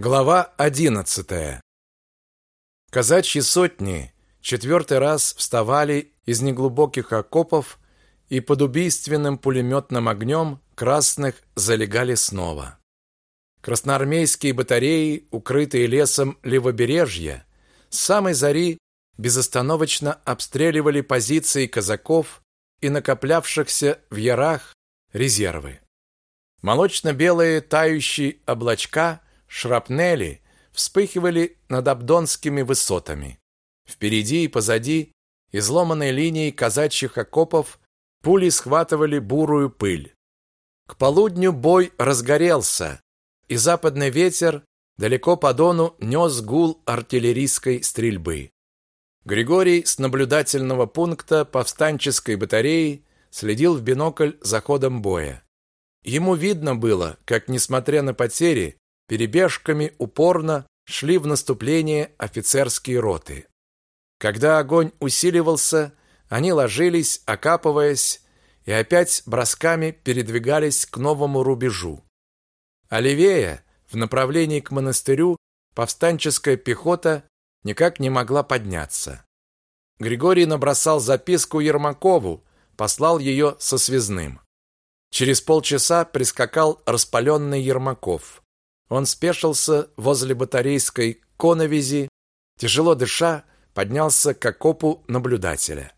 Глава одиннадцатая. Казачьи сотни четвертый раз вставали из неглубоких окопов и под убийственным пулеметным огнем красных залегали снова. Красноармейские батареи, укрытые лесом левобережья, с самой зари безостановочно обстреливали позиции казаков и накоплявшихся в ярах резервы. Молочно-белые тающие облачка – шрапнели вспыхивали над Абдонскими высотами. Впереди и позади изломанной линией казачьих окопов пули схватывали бурую пыль. К полудню бой разгорелся, и западный ветер далеко по Дону нес гул артиллерийской стрельбы. Григорий с наблюдательного пункта повстанческой батареи следил в бинокль за ходом боя. Ему видно было, как, несмотря на потери, перебежками упорно шли в наступление офицерские роты. Когда огонь усиливался, они ложились, окапываясь, и опять бросками передвигались к новому рубежу. А левее, в направлении к монастырю, повстанческая пехота никак не могла подняться. Григорий набросал записку Ермакову, послал ее со связным. Через полчаса прискакал распаленный Ермаков. Он спешился возле батарейской коновизи, тяжело дыша, поднялся к окопу наблюдателя.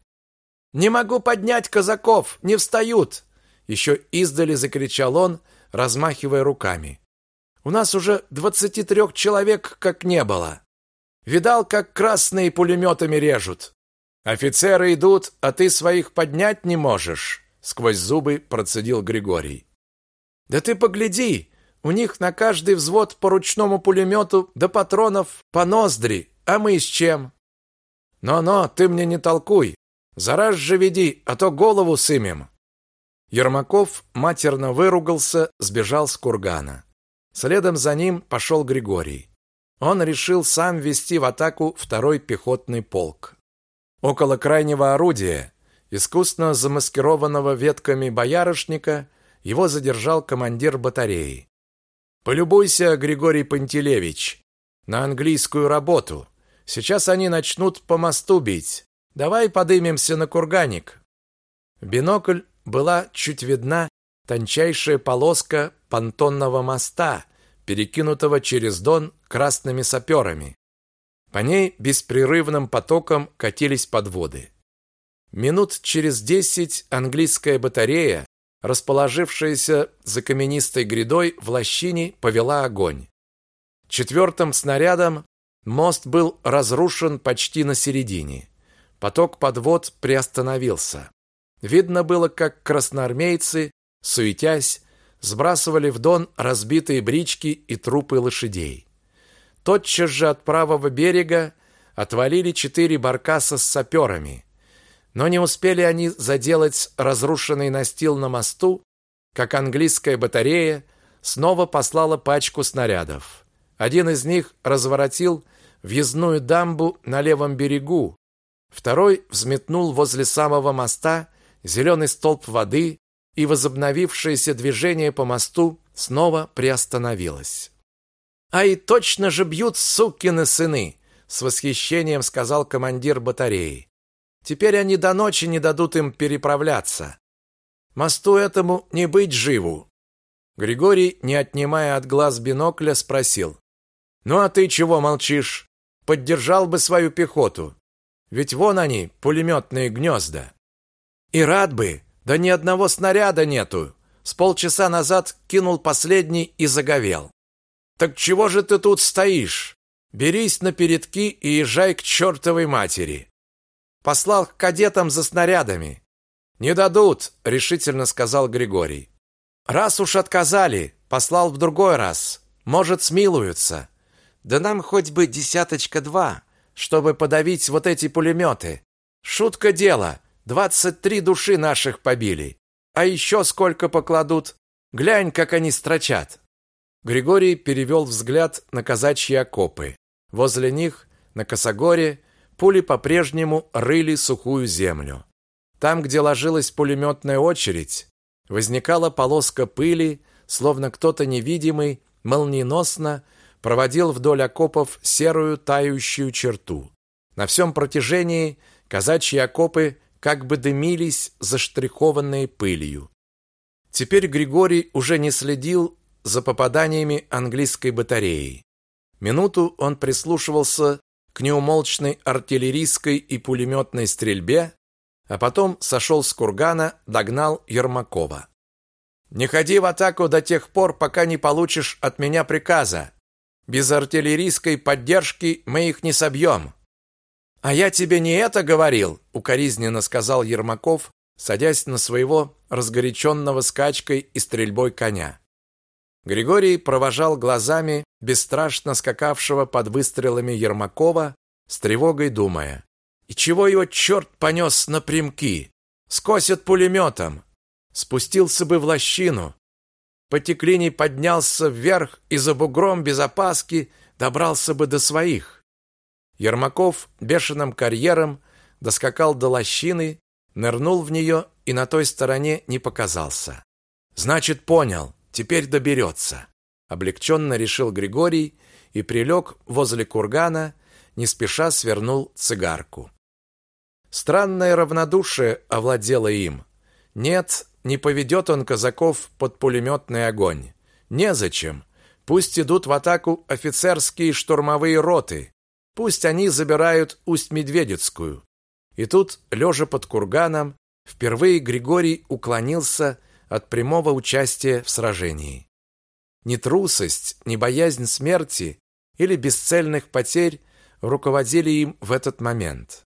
«Не могу поднять казаков! Не встают!» Еще издали закричал он, размахивая руками. «У нас уже двадцати трех человек как не было. Видал, как красные пулеметами режут. Офицеры идут, а ты своих поднять не можешь!» Сквозь зубы процедил Григорий. «Да ты погляди! У них на каждый взвод по ручному пулемету до патронов по ноздри, а мы с чем? Но-но, ты мне не толкуй. Зараз же веди, а то голову сымем. Ермаков матерно выругался, сбежал с кургана. Следом за ним пошел Григорий. Он решил сам вести в атаку второй пехотный полк. Около крайнего орудия, искусно замаскированного ветками боярышника, его задержал командир батареи. Полюбуйся, Григорий Пантелеевич, на английскую работу. Сейчас они начнут по мосту бить. Давай подымемся на курганик. В бинокль была чуть видна тончайшая полоска понтонного моста, перекинутого через Дон красными саперами. По ней беспрерывным потоком катились подводы. Минут через десять английская батарея расположившаяся за каменистой грядой в лощине, повела огонь. Четвертым снарядом мост был разрушен почти на середине. Поток подвод приостановился. Видно было, как красноармейцы, суетясь, сбрасывали в дон разбитые брички и трупы лошадей. Тотчас же от правого берега отвалили четыре баркаса с саперами. Но не успели они заделать разрушенный настил на мосту, как английская батарея снова послала пачку снарядов. Один из них разворотил въездную дамбу на левом берегу, второй взметнул возле самого моста зеленый столб воды, и возобновившееся движение по мосту снова приостановилось. «Ай, точно же бьют сукины сыны!» с восхищением сказал командир батареи. Теперь они до ночи не дадут им переправляться. Мосту этому не быть живу. Григорий, не отнимая от глаз бинокля, спросил: "Ну а ты чего молчишь? Поддержал бы свою пехоту. Ведь вон они, пулеметные гнезда. И рад бы, да ни одного снаряда нету. С полчаса назад кинул последний и заговел. Так чего же ты тут стоишь? Берись на передки и езжай к чертовой матери. Послал к кадетам за снарядами. Не дадут, решительно сказал Григорий. Раз уж отказали, послал в другой раз. Может, смилуются. Да нам хоть бы десяточка два, чтобы подавить вот эти пулеметы. Шутка дело. Двадцать три души наших побили. А еще сколько покладут? Глянь, как они строчат. Григорий перевел взгляд на казачьи окопы. Возле них, на косогоре, Пули по-прежнему рыли сухую землю. Там, где ложилась пулеметная очередь, возникала полоска пыли, словно кто-то невидимый молниеносно проводил вдоль окопов серую тающую черту. На всем протяжении казачьи окопы как бы дымились, заштрихованные пылью. Теперь Григорий уже не следил за попаданиями английской батареи. Минуту он прислушивался к неумолчной артиллерийской и пулеметной стрельбе, а потом сошел с кургана, догнал Ермакова. «Не ходи в атаку до тех пор, пока не получишь от меня приказа. Без артиллерийской поддержки мы их не собьем». «А я тебе не это говорил», — укоризненно сказал Ермаков, садясь на своего разгоряченного скачкой и стрельбой коня. Григорий провожал глазами бесстрашно скакавшего под выстрелами Ермакова, с тревогой думая. «И чего его черт понес напрямки? Скосит пулеметом! Спустился бы в лощину, по теклине поднялся вверх и за бугром без опаски добрался бы до своих». Ермаков бешеным карьером доскакал до лощины, нырнул в нее и на той стороне не показался. «Значит, понял, теперь доберется», — облегченно решил Григорий и прилег возле кургана, не спеша свернул цигарку. Странное равнодушие овладело им. Нет, не поведет он казаков под пулеметный огонь. Незачем. Пусть идут в атаку офицерские штурмовые роты. Пусть они забирают Усть-Медведицкую. И тут, лежа под курганом, впервые Григорий уклонился от прямого участия в сражении. Ни трусость, ни боязнь смерти или бесцельных потерь руководили им в этот момент.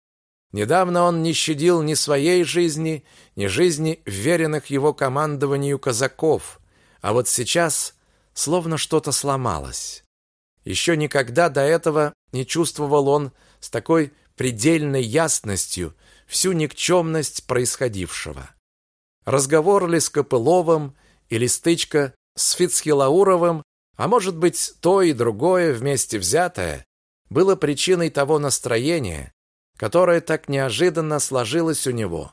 Недавно он не щадил ни своей жизни, ни жизни вверенных его командованию казаков, а вот сейчас словно что-то сломалось. Еще никогда до этого не чувствовал он с такой предельной ясностью всю никчемность происходившего. Разговор ли с Копыловым или стычка с Фицхилауровым, а может быть, то и другое вместе взятое, было причиной того настроения, которое так неожиданно сложилось у него.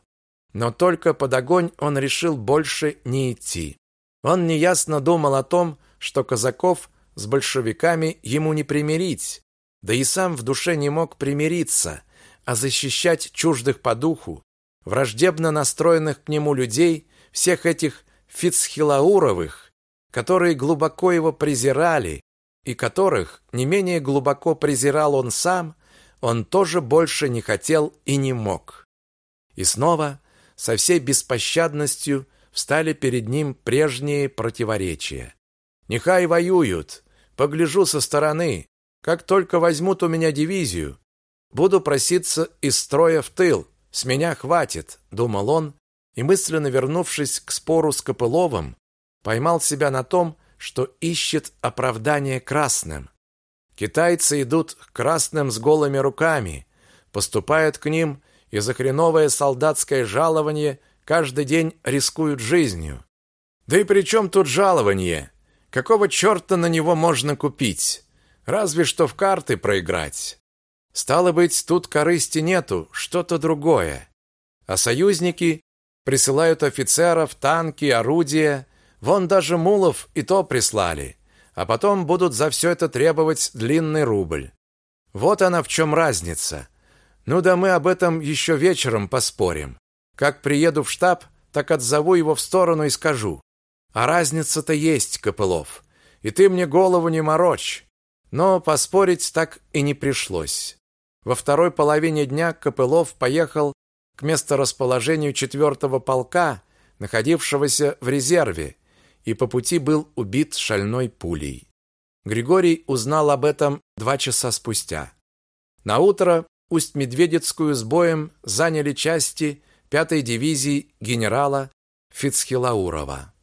Но только под огонь он решил больше не идти. Он неясно думал о том, что казаков с большевиками ему не примирить, да и сам в душе не мог примириться, а защищать чуждых по духу, враждебно настроенных к нему людей, всех этих Фицхилауровых, которые глубоко его презирали, и которых не менее глубоко презирал он сам, он тоже больше не хотел и не мог. И снова со всей беспощадностью встали перед ним прежние противоречия. Нехай воюют, погляжу со стороны. Как только возьмут у меня дивизию, буду проситься из строя в тыл. С меня хватит, думал он, и мысленно вернувшись к спору с Копыловым, поймал себя на том, что ищет оправдание красным. Китайцы идут к красным с голыми руками, поступают к ним и за хреновое солдатское жалование каждый день рискуют жизнью. Да и при чем тут жалование? Какого черта на него можно купить? Разве что в карты проиграть. Стало быть, тут корысти нету, что-то другое. А союзники присылают офицеров, танки, орудия. Вон даже мулов и то прислали а потом будут за все это требовать длинный рубль. Вот она в чем разница. Ну да мы об этом еще вечером поспорим. Как приеду в штаб, так отзову его в сторону и скажу. А разница-то есть, Копылов. И ты мне голову не морочь. Но поспорить так и не пришлось. Во второй половине дня Копылов поехал к месторасположению четвертого полка, находившегося в резерве, и по пути был убит шальной пулей. Григорий узнал об этом два часа спустя. На утро Усть-Медведецкую с боем заняли части 5-й дивизии генерала Фицхилаурова.